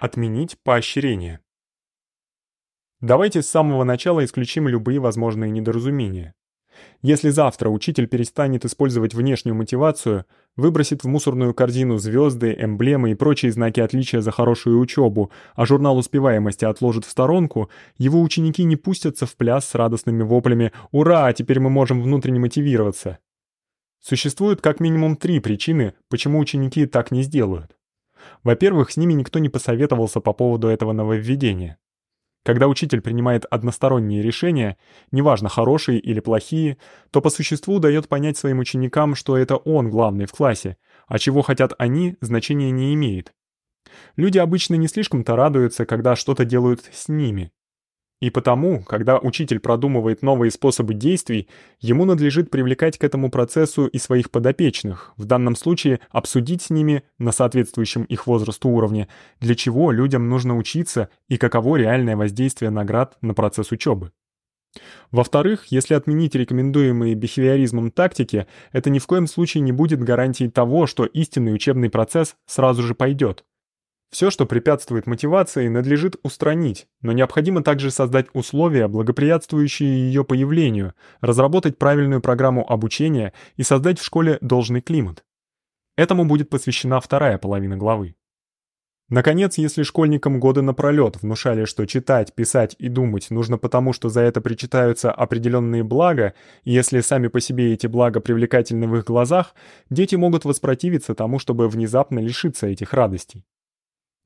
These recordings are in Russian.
Отменить поощрение. Давайте с самого начала исключим любые возможные недоразумения. Если завтра учитель перестанет использовать внешнюю мотивацию, выбросит в мусорную корзину звёзды, эмблемы и прочие знаки отличия за хорошую учёбу, а журнал успеваемости отложит в сторонку, его ученики не пустятся в пляс с радостными воплями: "Ура, теперь мы можем внутренне мотивироваться". Существует как минимум три причины, почему ученики так не сделают. Во-первых, с ними никто не посоветовался по поводу этого нововведения. Когда учитель принимает односторонние решения, неважно, хорошие или плохие, то по существу даёт понять своим ученикам, что это он главный в классе, а чего хотят они, значения не имеет. Люди обычно не слишком-то радуются, когда что-то делают с ними. И потому, когда учитель продумывает новые способы действий, ему надлежит привлекать к этому процессу и своих подопечных, в данном случае обсудить с ними на соответствующем их возрасту уровне, для чего людям нужно учиться и каково реальное воздействие наград на процесс учёбы. Во-вторых, если отменить рекомендуемые бихевиоризмом тактики, это ни в коем случае не будет гарантией того, что истинный учебный процесс сразу же пойдёт. Всё, что препятствует мотивации, надлежит устранить, но необходимо также создать условия, благоприятствующие её появлению, разработать правильную программу обучения и создать в школе должный климат. Этому будет посвящена вторая половина главы. Наконец, если школьникам годы напролёт внушали, что читать, писать и думать нужно потому, что за это причитаются определённые блага, и если сами по себе эти блага привлекательны в их глазах, дети могут воспротивиться тому, чтобы внезапно лишиться этих радостей.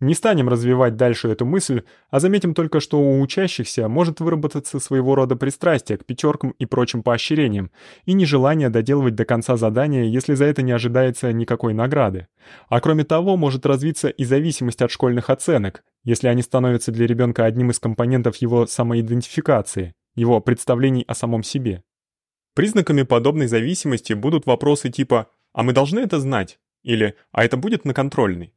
Не станем развивать дальше эту мысль, а заметим только, что у учащихся может выработаться своего рода пристрастие к пятеркам и прочим поощрениям, и нежелание доделывать до конца задания, если за это не ожидается никакой награды. А кроме того, может развиться и зависимость от школьных оценок, если они становятся для ребенка одним из компонентов его самоидентификации, его представлений о самом себе. Признаками подобной зависимости будут вопросы типа «А мы должны это знать?» или «А это будет на контрольной?»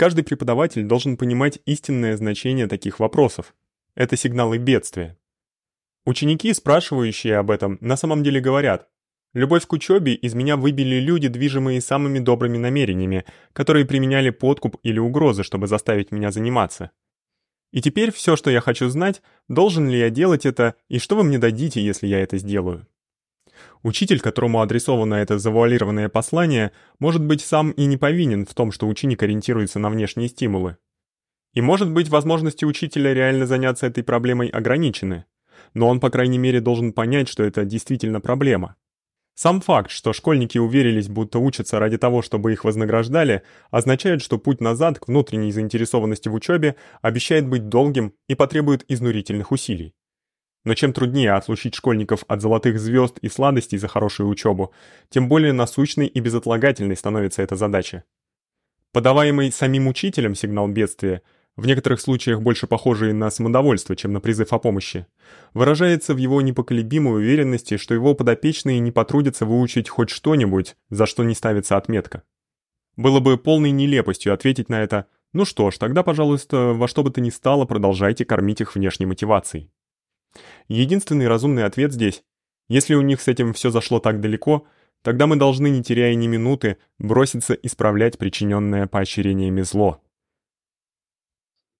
Каждый преподаватель должен понимать истинное значение таких вопросов. Это сигналы бедствия. Ученики, спрашивающие об этом, на самом деле говорят: "Любовь к учёбе из меня выбили люди, движимые самыми добрыми намерениями, которые применяли подкуп или угрозы, чтобы заставить меня заниматься. И теперь всё, что я хочу знать, должен ли я делать это и что вы мне дадите, если я это сделаю?" Учитель, которому адресовано это завуалированное послание, может быть сам и не повинен в том, что ученик ориентируется на внешние стимулы. И может быть, возможности учителя реально заняться этой проблемой ограничены, но он, по крайней мере, должен понять, что это действительно проблема. Сам факт, что школьники уверились, будто учатся ради того, чтобы их вознаграждали, означает, что путь назад к внутренней заинтересованности в учёбе обещает быть долгим и потребует изнурительных усилий. Но чем труднее отлучить школьников от золотых звёзд и сладостей за хорошую учёбу, тем более насущной и безотлагательной становится эта задача. Подаваемый самим учителем сигнал бедствия, в некоторых случаях больше похожий на самодовольство, чем на призыв о помощи, выражается в его непоколебимой уверенности, что его подопечные не потрудятся выучить хоть что-нибудь, за что не ставится отметка. Было бы полной нелепостью ответить на это: "Ну что ж, тогда, пожалуйста, во что бы то ни стало, продолжайте кормить их внешней мотивацией". Единственный разумный ответ здесь: если у них с этим всё зашло так далеко, тогда мы должны, не теряя ни минуты, броситься исправлять причинённое поощрениями зло.